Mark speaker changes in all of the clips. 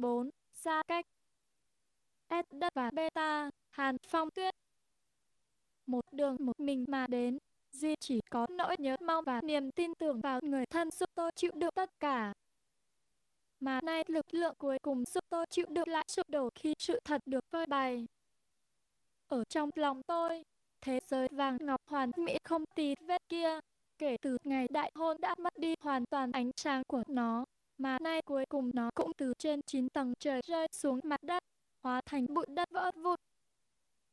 Speaker 1: 4, xa cách. S đất và beta, Hàn Phong Tuyết. Một đường một mình mà đến, Duy chỉ có nỗi nhớ mong và niềm tin tưởng vào người thân giúp tôi chịu được tất cả. Mà nay lực lượng cuối cùng giúp tôi chịu được lại sụp đổ khi sự thật được phơi bày. Ở trong lòng tôi, thế giới vàng ngọc hoàn mỹ không tì vết kia, kể từ ngày đại hôn đã mất đi hoàn toàn ánh sáng của nó, mà nay cuối cùng nó cũng từ trên chín tầng trời rơi xuống mặt đất, hóa thành bụi đất vỡ vụn.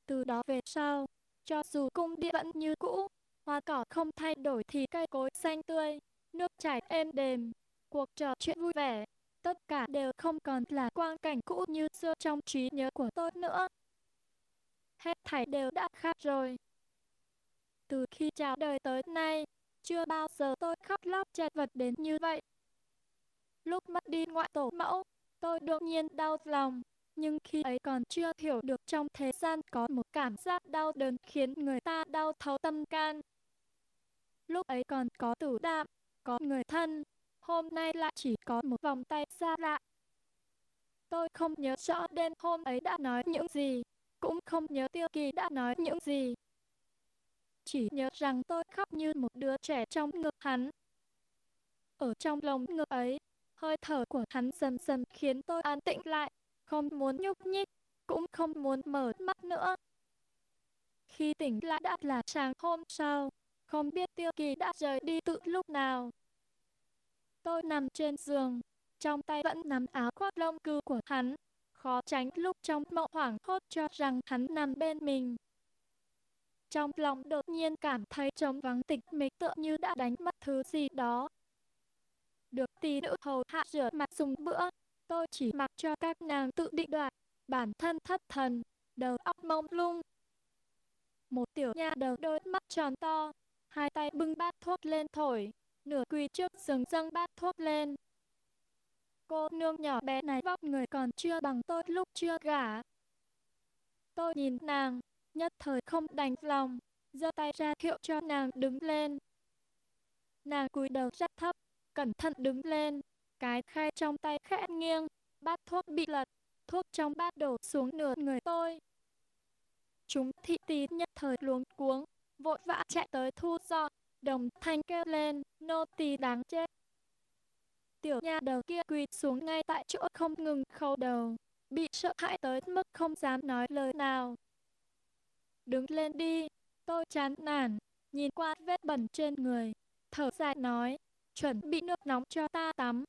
Speaker 1: Từ đó về sau, cho dù cung điện vẫn như cũ, hoa cỏ không thay đổi thì cây cối xanh tươi, nước chảy êm đềm, cuộc trò chuyện vui vẻ, tất cả đều không còn là quang cảnh cũ như xưa trong trí nhớ của tôi nữa. Hết thảy đều đã khác rồi. Từ khi chào đời tới nay, chưa bao giờ tôi khóc lóc chật vật đến như vậy. Lúc mất đi ngoại tổ mẫu, tôi đột nhiên đau lòng, nhưng khi ấy còn chưa hiểu được trong thế gian có một cảm giác đau đớn khiến người ta đau thấu tâm can. Lúc ấy còn có tử đạm, có người thân, hôm nay lại chỉ có một vòng tay xa lạ. Tôi không nhớ rõ đêm hôm ấy đã nói những gì, cũng không nhớ tiêu kỳ đã nói những gì. Chỉ nhớ rằng tôi khóc như một đứa trẻ trong ngực hắn. Ở trong lòng ngực ấy, hơi thở của hắn dần dần khiến tôi an tĩnh lại, không muốn nhúc nhích, cũng không muốn mở mắt nữa. Khi tỉnh lại đã là sáng hôm sau, không biết tiêu kỳ đã rời đi từ lúc nào. Tôi nằm trên giường, trong tay vẫn nắm áo khoác lông cừu của hắn, khó tránh lúc trong mộng hoảng hốt cho rằng hắn nằm bên mình. Trong lòng đột nhiên cảm thấy trống vắng tịch mịch tựa như đã đánh mất thứ gì đó. Được tỷ nữ hầu hạ rửa mặt dùng bữa, tôi chỉ mặc cho các nàng tự định đoạt, bản thân thất thần, đầu óc mông lung. Một tiểu nha đầu đôi mắt tròn to, hai tay bưng bát thuốc lên thổi, nửa quỳ trước giường dâng bát thuốc lên. Cô nương nhỏ bé này vóc người còn chưa bằng tôi lúc chưa gả. Tôi nhìn nàng, nhất thời không đành lòng, giơ tay ra hiệu cho nàng đứng lên. Nàng cúi đầu rất thấp, cẩn thận đứng lên, cái khay trong tay khẽ nghiêng, bát thuốc bị lật, thuốc trong bát đổ xuống nửa người tôi. Chúng thị tí nhất thời luống cuống, vội vã chạy tới thu dọn, đồng thanh kêu lên, nô tỳ đáng chết. Tiểu nha đầu kia quỳ xuống ngay tại chỗ không ngừng khâu đầu, bị sợ hãi tới mức không dám nói lời nào. Đứng lên đi, tôi chán nản, nhìn qua vết bẩn trên người, thở dài nói, chuẩn bị nước nóng cho ta tắm.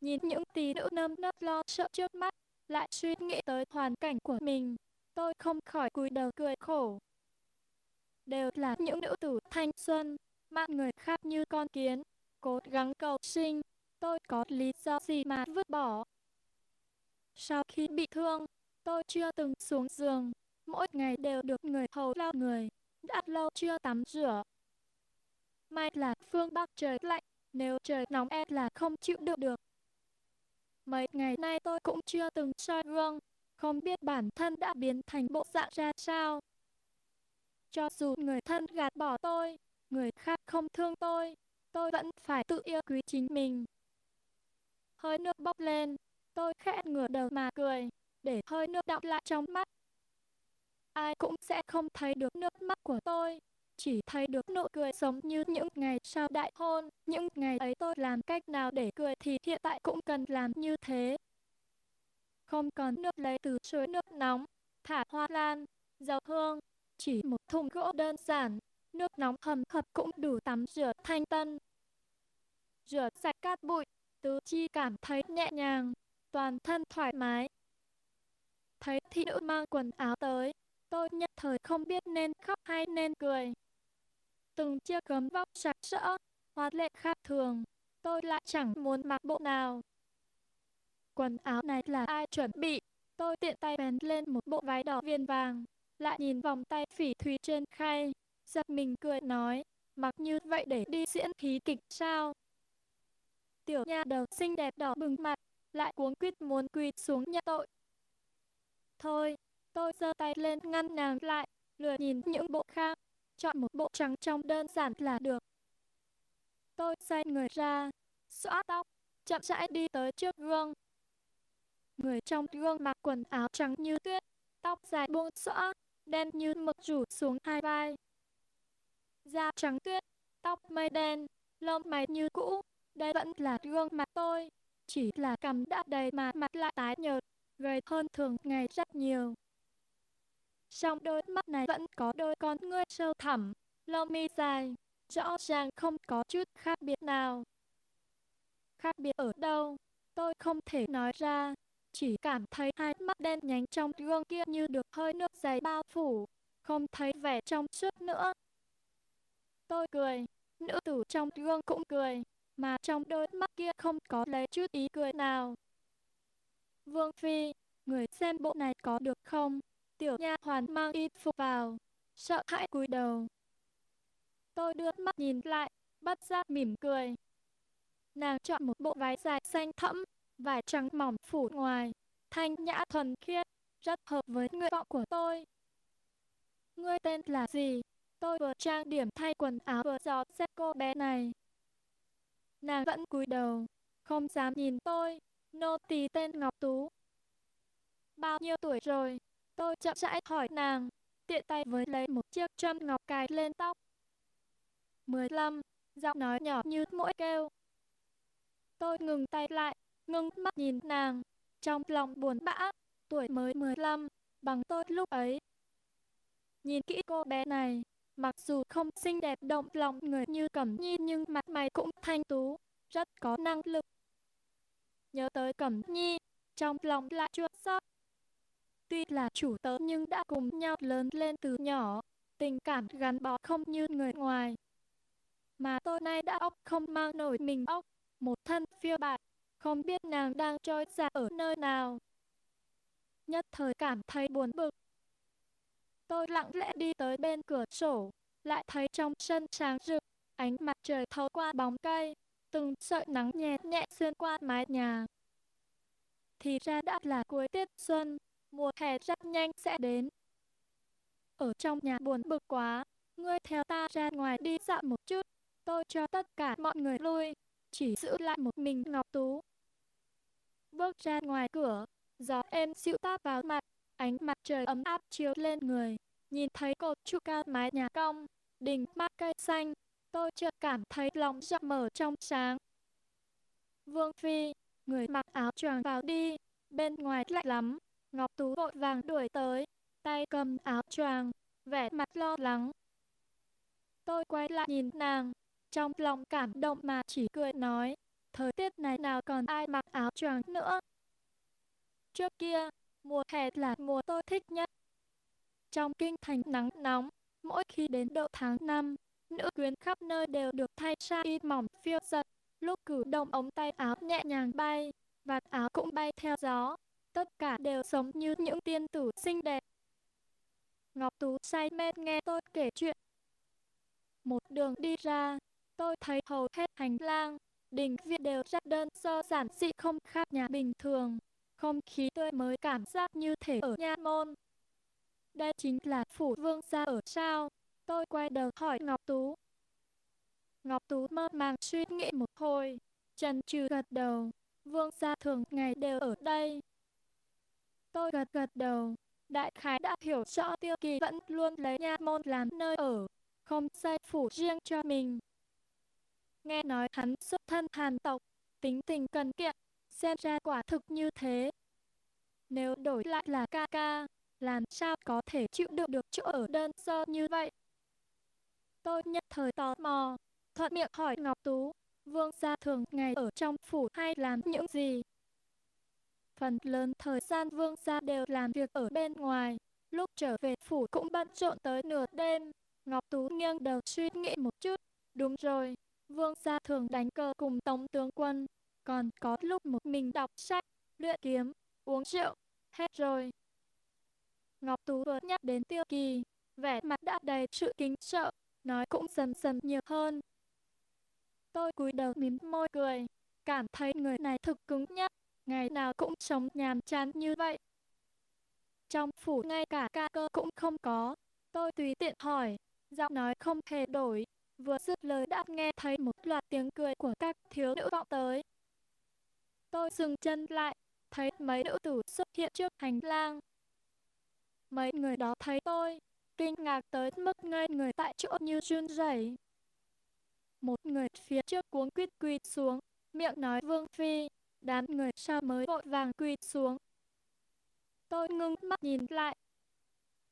Speaker 1: Nhìn những tí nữ nơm nớp lo sợ trước mắt, lại suy nghĩ tới hoàn cảnh của mình, tôi không khỏi cúi đầu cười khổ. Đều là những nữ tử thanh xuân, mạng người khác như con kiến, cố gắng cầu sinh, tôi có lý do gì mà vứt bỏ. Sau khi bị thương, tôi chưa từng xuống giường, mỗi ngày đều được người hầu lau người, đã lâu chưa tắm rửa mai là phương Bắc trời lạnh, nếu trời nóng e là không chịu được được. Mấy ngày nay tôi cũng chưa từng soi gương, không biết bản thân đã biến thành bộ dạng ra sao. Cho dù người thân gạt bỏ tôi, người khác không thương tôi, tôi vẫn phải tự yêu quý chính mình. Hơi nước bốc lên, tôi khẽ ngửa đầu mà cười, để hơi nước đọng lại trong mắt. Ai cũng sẽ không thấy được nước mắt của tôi, chỉ thấy được nụ cười giống như những ngày sau đại hôn. Những ngày ấy tôi làm cách nào để cười thì hiện tại cũng cần làm như thế. Không còn nước lấy từ suối nước nóng, thả hoa lan, dầu hương, chỉ một thùng gỗ đơn giản, nước nóng hầm hập cũng đủ tắm rửa thanh tân. Rửa sạch cát bụi, tứ chi cảm thấy nhẹ nhàng, toàn thân thoải mái. Thấy thị nữ mang quần áo tới, tôi nhất thời không biết nên khóc hay nên cười. Từng chiếc gấm vóc sạch sỡ, hoa lệ khác thường, tôi lại chẳng muốn mặc bộ nào. Quần áo này là ai chuẩn bị? Tôi tiện tay bén lên một bộ váy đỏ viền vàng, lại nhìn vòng tay phỉ thúy trên khay, giật mình cười nói, mặc như vậy để đi diễn khí kịch sao? Tiểu nha đầu xinh đẹp đỏ bừng mặt, lại cuống quýt muốn quỳ xuống nhận tội. Thôi, tôi giơ tay lên ngăn nàng lại, lừa nhìn những bộ khác, chọn một bộ trắng trong đơn giản là được. Tôi xoay người ra, xõa tóc, chậm rãi đi tới trước gương. người trong gương mặc quần áo trắng như tuyết, tóc dài buông xõa, đen như mực rủ xuống hai vai. Da trắng tuyết, tóc mây đen, lông mày như cũ, đây vẫn là gương mặt tôi, chỉ là cằm đã đầy mà mặt lại tái nhợt, gầy hơn thường ngày rất nhiều. Trong đôi mắt này vẫn có đôi con ngươi sâu thẳm, lông mi dài, rõ ràng không có chút khác biệt nào. Khác biệt ở đâu, tôi không thể nói ra, chỉ cảm thấy hai mắt đen nhánh trong gương kia như được hơi nước dày bao phủ, không thấy vẻ trong suốt nữa. Tôi cười, nữ tử trong gương cũng cười, mà trong đôi mắt kia không có lấy chút ý cười nào. Vương Phi, người xem bộ này có được không? Tiểu nha hoàn mang y phục vào, sợ hãi cúi đầu. Tôi đưa mắt nhìn lại, bắt giác mỉm cười. Nàng chọn một bộ váy dài xanh thẫm, vải trắng mỏng phủ ngoài, thanh nhã thuần khiết, rất hợp với nguyện vọng của tôi. Ngươi tên là gì? Tôi vừa trang điểm thay quần áo vừa dò xét cô bé này. Nàng vẫn cúi đầu, không dám nhìn tôi, nô tỳ tên Ngọc Tú. Bao nhiêu tuổi rồi? Tôi chậm rãi hỏi nàng, tiện tay với lấy một chiếc châm ngọc cài lên tóc. 15, giọng nói nhỏ như mỗi kêu. Tôi ngừng tay lại, ngưng mắt nhìn nàng, trong lòng buồn bã, tuổi mới 15, bằng tôi lúc ấy. Nhìn kỹ cô bé này, mặc dù không xinh đẹp động lòng người như Cẩm Nhi nhưng mặt mày cũng thanh tú, rất có năng lực. Nhớ tới Cẩm Nhi, trong lòng lại chua xót. Tuy là chủ tớ nhưng đã cùng nhau lớn lên từ nhỏ, tình cảm gắn bó không như người ngoài. Mà tôi nay đã ốc không mang nổi mình ốc, một thân phiêu bạt, không biết nàng đang trôi ra ở nơi nào. Nhất thời cảm thấy buồn bực. Tôi lặng lẽ đi tới bên cửa sổ, lại thấy trong sân sáng rực, ánh mặt trời thấu qua bóng cây, từng sợi nắng nhẹ nhẹ xuyên qua mái nhà. Thì ra đã là cuối tiết xuân, mùa hè rất nhanh sẽ đến. Ở trong nhà buồn bực quá, ngươi theo ta ra ngoài đi dạo một chút, tôi cho tất cả mọi người lui, chỉ giữ lại một mình Ngọc Tú. Bước ra ngoài cửa, gió êm dịu táp vào mặt, ánh mặt trời ấm áp chiếu lên người, nhìn thấy cột trụ cao mái nhà cong, đình mát cây xanh, tôi chợt cảm thấy lòng rộng mở trong sáng. Vương Phi, người mặc áo choàng vào đi, bên ngoài lạnh lắm. Ngọc Tú vội vàng đuổi tới, tay cầm áo choàng, vẻ mặt lo lắng. Tôi quay lại nhìn nàng, trong lòng cảm động mà chỉ cười nói, thời tiết này nào còn ai mặc áo choàng nữa. Trước kia, mùa hè là mùa tôi thích nhất. Trong kinh thành nắng nóng, mỗi khi đến độ tháng 5, nữ quyến khắp nơi đều được thay sa y mỏng phiêu giật, lúc cử động ống tay áo nhẹ nhàng bay, vạt áo cũng bay theo gió, tất cả đều sống như những tiên tử xinh đẹp. Ngọc Tú say mê nghe tôi kể chuyện. Một đường đi ra, tôi thấy hầu hết hành lang, đình viện đều rất đơn sơ giản dị không khác nhà bình thường. Không khí tươi mới cảm giác như thể ở nha môn. Đây chính là phủ vương gia ở sao? Tôi quay đầu hỏi Ngọc Tú. Ngọc Tú mơ màng suy nghĩ một hồi, trần trừ gật đầu. Vương gia thường ngày đều ở đây. Tôi gật gật đầu, đại khái đã hiểu rõ tiêu kỳ vẫn luôn lấy nha môn làm nơi ở, không xây phủ riêng cho mình. Nghe nói hắn xuất thân hàn tộc, tính tình cần kiệm, xem ra quả thực như thế. Nếu đổi lại là ca ca, làm sao có thể chịu đựng được chỗ ở đơn sơ như vậy? Tôi nhất thời tò mò, thuận miệng hỏi Ngọc Tú, vương gia thường ngày ở trong phủ hay làm những gì? Phần lớn thời gian vương gia đều làm việc ở bên ngoài, lúc trở về phủ cũng bận rộn tới nửa đêm. Ngọc Tú nghiêng đầu suy nghĩ một chút, đúng rồi, vương gia thường đánh cờ cùng tống tướng quân, còn có lúc một mình đọc sách, luyện kiếm, uống rượu, hết rồi. Ngọc Tú vừa nhắc đến tiêu kỳ, vẻ mặt đã đầy sự kính sợ, nói cũng dần dần nhiều hơn. Tôi cúi đầu mím môi cười, cảm thấy người này thực cứng nhắc, ngày nào cũng sống nhàm chán như vậy. Trong phủ ngay cả ca cơ cũng không có, tôi tùy tiện hỏi, giọng nói không hề đổi, vừa dứt lời đã nghe thấy một loạt tiếng cười của các thiếu nữ vọng tới. Tôi dừng chân lại, thấy mấy nữ tử xuất hiện trước hành lang. Mấy người đó thấy tôi, kinh ngạc tới mức ngây người tại chỗ như run rẩy. Một người phía trước cuống quýt quỳ xuống, miệng nói Vương Phi, đám người sau mới vội vàng quỳ xuống. Tôi ngưng mắt nhìn lại.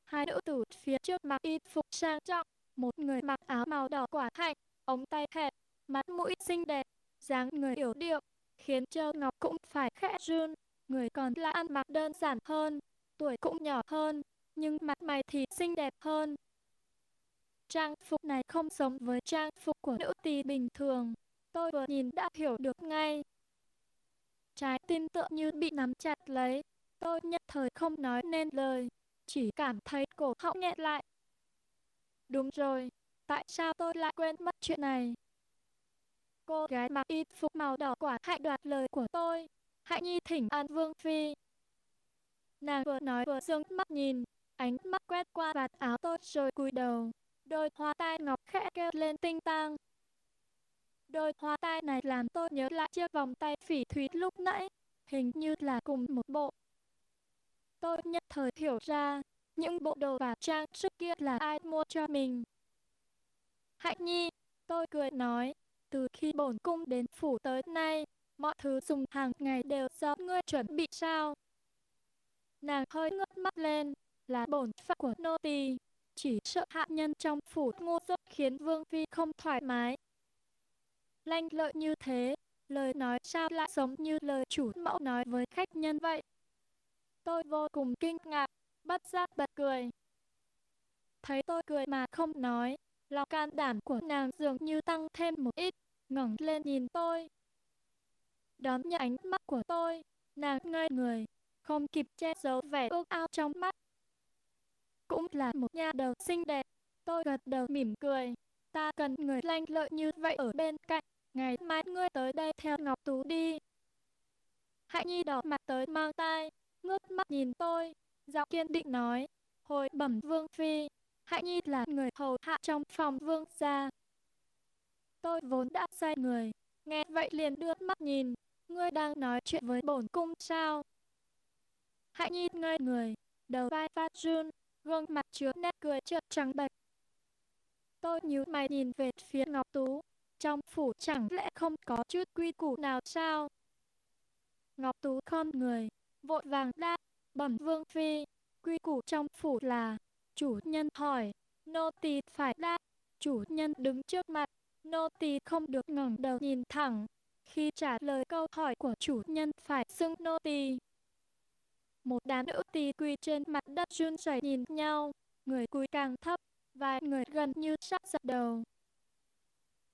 Speaker 1: Hai nữ tử phía trước mặc y phục sang trọng, một người mặc áo màu đỏ quả hạnh, ống tay hẹp, mắt mũi xinh đẹp, dáng người yểu điệu, khiến Châu Ngọc cũng phải khẽ run. Người còn lại ăn mặc đơn giản hơn, tuổi cũng nhỏ hơn, nhưng mặt mày thì xinh đẹp hơn. Trang phục này không giống với trang phục của nữ tỳ bình thường. Tôi vừa nhìn đã hiểu được ngay. Trái tim tựa như bị nắm chặt lấy. Tôi nhất thời không nói nên lời, chỉ cảm thấy cổ họng nghẹn lại. Đúng rồi, tại sao tôi lại quên mất chuyện này? Cô gái mặc y phục màu đỏ quả hạnh đoạt lời của tôi. Hạnh nhi thỉnh an vương phi. Nàng vừa nói vừa dương mắt nhìn, ánh mắt quét qua vạt áo tôi rồi cúi đầu. Đôi hoa tai ngọc khẽ kêu lên tinh tang. Đôi hoa tai này làm tôi nhớ lại chiếc vòng tay phỉ thúy lúc nãy, hình như là cùng một bộ. Tôi nhất thời hiểu ra, những bộ đồ và trang sức kia là ai mua cho mình. Hạnh nhi, tôi cười nói, từ khi bổn cung đến phủ tới nay, mọi thứ dùng hàng ngày đều do ngươi chuẩn bị sao? Nàng hơi ngước mắt lên, là bổn phận của nô tỳ, chỉ sợ hạ nhân trong phủ ngu dốt khiến vương phi không thoải mái. Lanh lợi như thế, lời nói sao lại giống như lời chủ mẫu nói với khách nhân vậy? Tôi vô cùng kinh ngạc, bất giác bật cười. Thấy tôi cười mà không nói, lòng can đảm của nàng dường như tăng thêm một ít, ngẩng lên nhìn tôi. Đón nhận ánh mắt của tôi, nàng ngây người, không kịp che giấu vẻ ước ao trong mắt. Cũng là một nhà đầu xinh đẹp, tôi gật đầu mỉm cười. Ta cần người lanh lợi như vậy ở bên cạnh, ngày mai ngươi tới đây theo Ngọc Tú đi. Hạnh Nhi đỏ mặt tới mang tay, ngước mắt nhìn tôi, giọng kiên định nói, hồi bẩm vương phi, Hạnh Nhi là người hầu hạ trong phòng vương gia. Tôi vốn đã say người, nghe vậy liền đưa mắt nhìn, ngươi đang nói chuyện với bổn cung sao? Hạnh Nhi ngây người, đầu vai phát run, gương mặt chứa nét cười chợt trắng bệch. Tôi nhíu mày nhìn về phía Ngọc Tú, trong phủ chẳng lẽ không có chút quy củ nào sao? Ngọc Tú khom người, vội vàng đáp, bẩm vương phi, quy củ trong phủ là, chủ nhân hỏi, nô tỳ phải đáp, chủ nhân đứng trước mặt, nô tỳ không được ngẩng đầu nhìn thẳng, khi trả lời câu hỏi của chủ nhân phải xưng nô tỳ. Một đám nữ tỳ quỳ trên mặt đất run rẩy nhìn nhau, người cúi càng thấp, vài người gần như sắp giật đầu.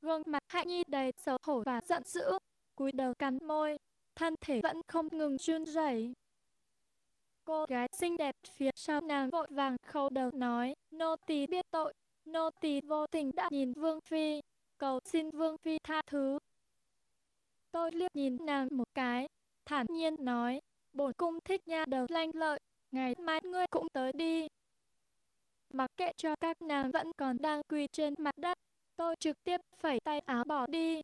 Speaker 1: Gương mặt Hạnh Nhi đầy xấu hổ và giận dữ, cúi đầu cắn môi, thân thể vẫn không ngừng run rẩy. Cô gái xinh đẹp phía sau nàng vội vàng khâu đầu nói, nô tỳ biết tội, nô tỳ vô tình đã nhìn Vương Phi, cầu xin Vương Phi tha thứ. Tôi liếc nhìn nàng một cái, thản nhiên nói, bổn cung thích nha đầu lanh lợi, ngày mai ngươi cũng tới đi. Mặc kệ cho các nàng vẫn còn đang quỳ trên mặt đất, tôi trực tiếp phẩy tay áo bỏ đi.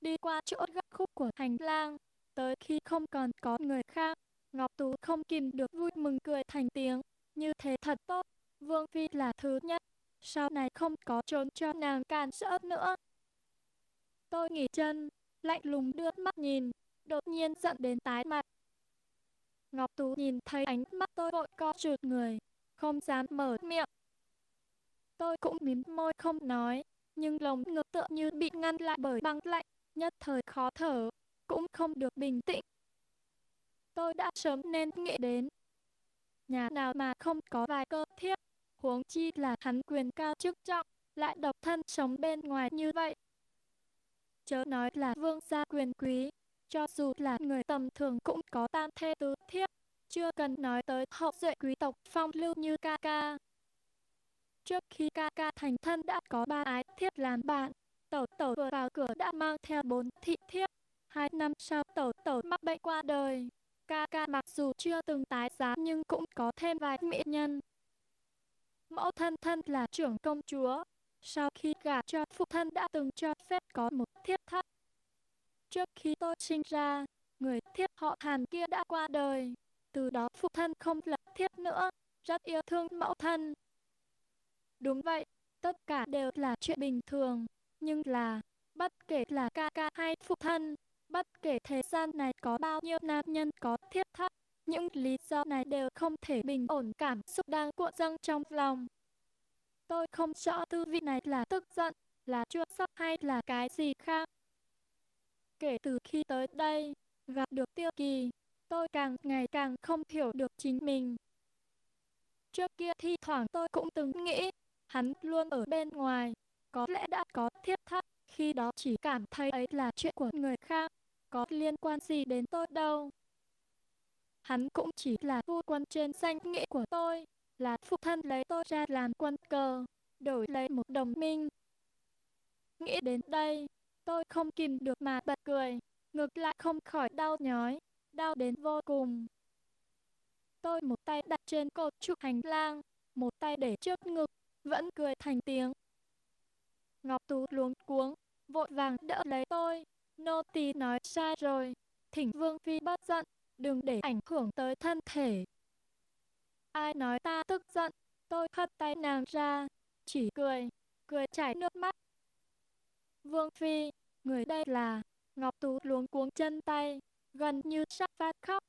Speaker 1: Đi qua chỗ góc khúc của hành lang, tới khi không còn có người khác, Ngọc Tú không kìm được vui mừng cười thành tiếng, như thế thật tốt, Vương Phi là thứ nhất, sau này không có trốn cho nàng càn sợ nữa. Tôi nghỉ chân, lạnh lùng đưa mắt nhìn, đột nhiên giận đến tái mặt. Ngọc Tú nhìn thấy ánh mắt tôi vội co trượt người, không dám mở miệng. Tôi cũng mím môi không nói, nhưng lồng ngực tựa như bị ngăn lại bởi băng lạnh, nhất thời khó thở, cũng không được bình tĩnh. Tôi đã sớm nên nghĩ đến. Nhà nào mà không có vài cơ thiếp, huống chi là hắn quyền cao chức trọng, lại độc thân sống bên ngoài như vậy. Chớ nói là vương gia quyền quý, cho dù là người tầm thường cũng có tam thê tứ thiếp, chưa cần nói tới hậu duệ quý tộc phong lưu như ca ca. Trước khi ca ca thành thân đã có ba ái thiếp làm bạn, tẩu tẩu vừa vào cửa đã mang theo bốn thị thiếp. Hai năm sau tẩu tẩu mắc bệnh qua đời. Ca ca mặc dù chưa từng tái giá nhưng cũng có thêm vài mỹ nhân. Mẫu thân thân là trưởng công chúa. Sau khi gả cho phụ thân đã từng cho phép có một thiếp thất. Trước khi tôi sinh ra, người thiếp họ Hàn kia đã qua đời. Từ đó phụ thân không lập thiếp nữa, rất yêu thương mẫu thân. Đúng vậy, tất cả đều là chuyện bình thường, nhưng là, bất kể là ca ca hay phụ thân, bất kể thế gian này có bao nhiêu nam nhân có thiết thất, những lý do này đều không thể bình ổn cảm xúc đang cuộn dâng trong lòng. Tôi không rõ tư vị này là tức giận, là chua xót hay là cái gì khác. Kể từ khi tới đây, gặp được Tiêu Kỳ, tôi càng ngày càng không hiểu được chính mình. Trước kia thi thoảng tôi cũng từng nghĩ, hắn luôn ở bên ngoài, có lẽ đã có thiết thắt, khi đó chỉ cảm thấy ấy là chuyện của người khác, có liên quan gì đến tôi đâu. Hắn cũng chỉ là vua quân trên danh nghĩa của tôi, là phụ thân lấy tôi ra làm quân cờ, đổi lấy một đồng minh. Nghĩ đến đây, tôi không kìm được mà bật cười, ngược lại không khỏi đau nhói, đau đến vô cùng. Tôi một tay đặt trên cột trụ hành lang, một tay để trước ngực, vẫn cười thành tiếng. Ngọc Tú luống cuống, vội vàng đỡ lấy tôi. Nô tỳ nói sai rồi, thỉnh Vương Phi bất giận, đừng để ảnh hưởng tới thân thể. Ai nói ta tức giận, tôi khất tay nàng ra, chỉ cười, cười chảy nước mắt. Vương Phi, người đây là, Ngọc Tú luống cuống chân tay, gần như sắp phát khóc.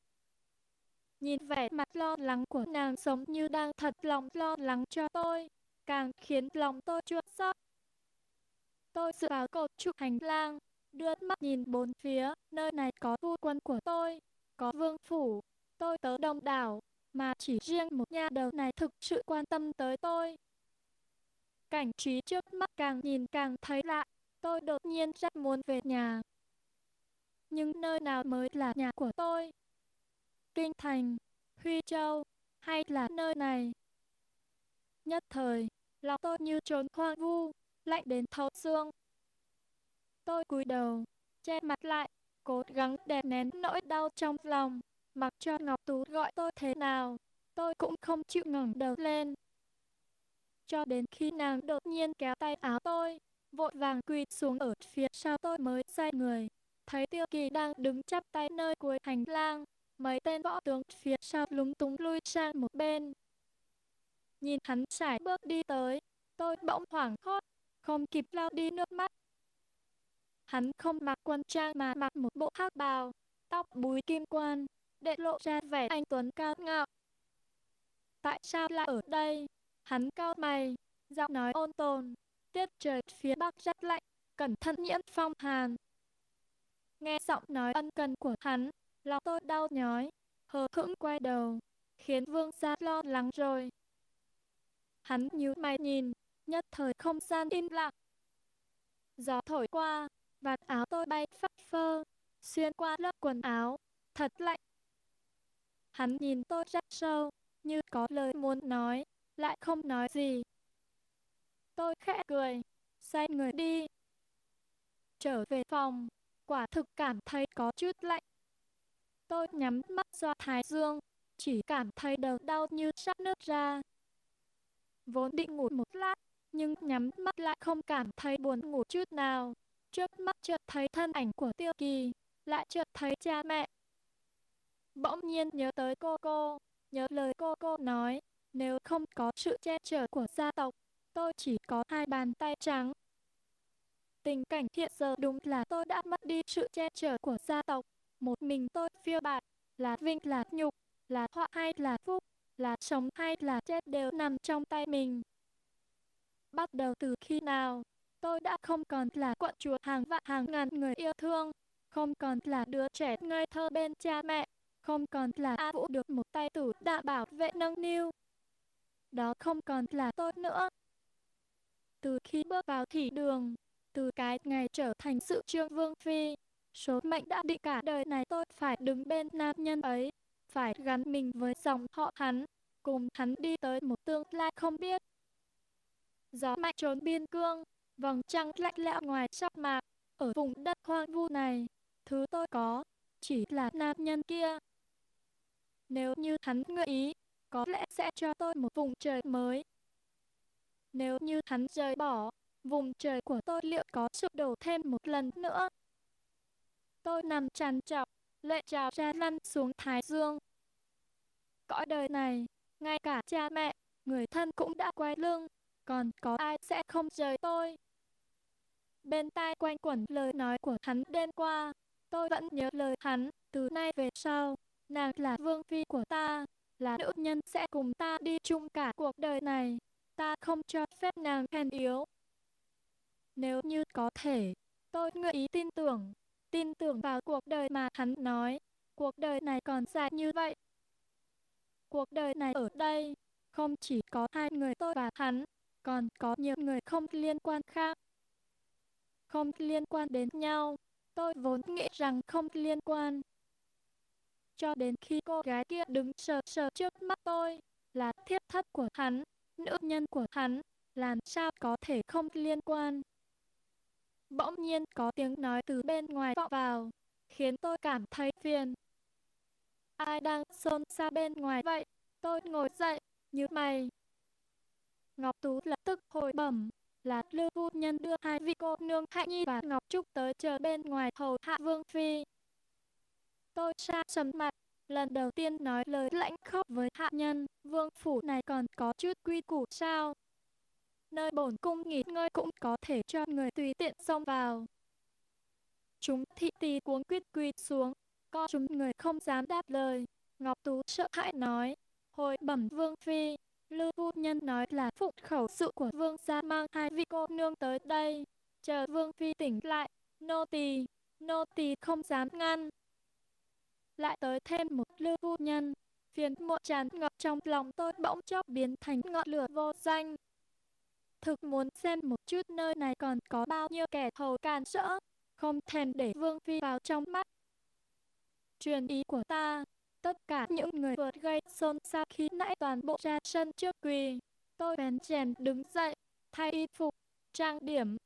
Speaker 1: Nhìn vẻ mặt lo lắng của nàng giống như đang thật lòng lo lắng cho tôi, càng khiến lòng tôi chua xót. Tôi dựa vào cột trụ hành lang, đưa mắt nhìn bốn phía, nơi này có phu quân của tôi, có vương phủ, tôi tớ đông đảo, mà chỉ riêng một nhà đầu này thực sự quan tâm tới tôi. Cảnh trí trước mắt càng nhìn càng thấy lạ, tôi đột nhiên rất muốn về nhà. Nhưng nơi nào mới là nhà của tôi? Kinh Thành, Huy Châu, hay là nơi này? Nhất thời, lòng tôi như trốn hoang vu, lạnh đến thấu xương. Tôi cúi đầu, che mặt lại, cố gắng đè nén nỗi đau trong lòng, mặc cho Ngọc Tú gọi tôi thế nào, tôi cũng không chịu ngẩng đầu lên. Cho đến khi nàng đột nhiên kéo tay áo tôi, vội vàng quỳ xuống ở phía sau tôi mới xoay người, thấy Tiêu Kỳ đang đứng chắp tay nơi cuối hành lang, mấy tên võ tướng phía sau lúng túng lui sang một bên. Nhìn hắn sải bước đi tới, tôi bỗng hoảng hốt, không kịp lau đi nước mắt. Hắn không mặc quân trang mà mặc một bộ hắc bào, tóc búi kim quan, để lộ ra vẻ anh tuấn cao ngạo. Tại sao lại ở đây? Hắn cao mày, giọng nói ôn tồn, tiết trời phía bắc rất lạnh, cẩn thận nhiễm phong hàn. Nghe giọng nói ân cần của hắn, lòng tôi đau nhói, hờ hững quay đầu, khiến vương gia lo lắng rồi. Hắn nhíu mày nhìn, nhất thời không gian im lặng. Gió thổi qua, vạt áo tôi bay phất phơ, xuyên qua lớp quần áo, thật lạnh. Hắn nhìn tôi rất sâu, như có lời muốn nói, lại không nói gì. Tôi khẽ cười, xoay người đi. Trở về phòng, quả thực cảm thấy có chút lạnh. Tôi nhắm mắt do thái dương, chỉ cảm thấy đầu đau như sắp nứt ra. Vốn định ngủ một lát, nhưng nhắm mắt lại không cảm thấy buồn ngủ chút nào. Trước mắt chợt thấy thân ảnh của Tiêu Kỳ, lại chợt thấy cha mẹ. Bỗng nhiên nhớ tới cô cô, nhớ lời cô cô nói, nếu không có sự che chở của gia tộc, tôi chỉ có hai bàn tay trắng. Tình cảnh hiện giờ đúng là tôi đã mất đi sự che chở của gia tộc. Một mình tôi phiêu bạt, là vinh là nhục, là họa hay là phúc, là sống hay là chết đều nằm trong tay mình. Bắt đầu từ khi nào, tôi đã không còn là quận chúa hàng vạn hàng ngàn người yêu thương, không còn là đứa trẻ ngây thơ bên cha mẹ, không còn là A Vũ được một tay tủ đã bảo vệ nâng niu. Đó không còn là tôi nữa. Từ khi bước vào thị đường, từ cái ngày trở thành sự trương vương phi, số mệnh đã định cả đời này tôi phải đứng bên nam nhân ấy, phải gắn mình với dòng họ hắn, cùng hắn đi tới một tương lai không biết. Gió mạnh trốn biên cương, vầng trăng lạnh lẽo ngoài sắc mạc, ở vùng đất hoang vu này, thứ tôi có, chỉ là nam nhân kia. Nếu như hắn ngợi ý, có lẽ sẽ cho tôi một vùng trời mới. Nếu như hắn rời bỏ, vùng trời của tôi liệu có sụp đổ thêm một lần nữa? Tôi nằm tràn trọc, lệ trào ra lăn xuống thái dương. Cõi đời này, ngay cả cha mẹ, người thân cũng đã quay lưng, còn có ai sẽ không rời tôi. Bên tai quanh quẩn lời nói của hắn đêm qua, tôi vẫn nhớ lời hắn, từ nay về sau, nàng là vương phi của ta, là nữ nhân sẽ cùng ta đi chung cả cuộc đời này, ta không cho phép nàng hèn yếu. Nếu như có thể, tôi nguyện ý tin tưởng, tin tưởng vào cuộc đời mà hắn nói, cuộc đời này còn dài như vậy. Cuộc đời này ở đây, không chỉ có hai người tôi và hắn, còn có nhiều người không liên quan khác. Không liên quan đến nhau, tôi vốn nghĩ rằng không liên quan. Cho đến khi cô gái kia đứng sờ sờ trước mắt tôi, là thiếp thất của hắn, nữ nhân của hắn, làm sao có thể không liên quan. Bỗng nhiên có tiếng nói từ bên ngoài vọng vào, khiến tôi cảm thấy phiền. Ai đang xôn xa bên ngoài vậy? Tôi ngồi dậy, như mày. Ngọc Tú lập tức hồi bẩm, là Lưu Phu Nhân đưa hai vị cô nương hạ Nhi và Ngọc Trúc tới chờ bên ngoài hầu hạ Vương Phi. Tôi xa sầm mặt, lần đầu tiên nói lời lãnh khốc với hạ nhân, vương phủ này còn có chút quy củ sao? Nơi bổn cung nghỉ ngơi cũng có thể cho người tùy tiện xông vào. Chúng thị tì cuống quyết quỳ xuống, có chúng người không dám đáp lời. Ngọc Tú sợ hãi nói, hồi bẩm vương phi, Lưu phu nhân nói là phụng khẩu sự của vương gia mang hai vị cô nương tới đây. Chờ vương phi tỉnh lại, nô tỳ, nô tỳ không dám ngăn. Lại tới thêm một lưu phu nhân, phiền muộn tràn ngập trong lòng tôi bỗng chốc biến thành ngọn lửa vô danh. Thực muốn xem một chút nơi này còn có bao nhiêu kẻ hầu càn rỡ, không thèm để vương phi vào trong mắt. Truyền ý của ta, Tất cả những người vượt gây xôn xao khi nãy toàn bộ ra sân trước quỳ. Tôi bèn chèn đứng dậy, thay y phục, trang điểm,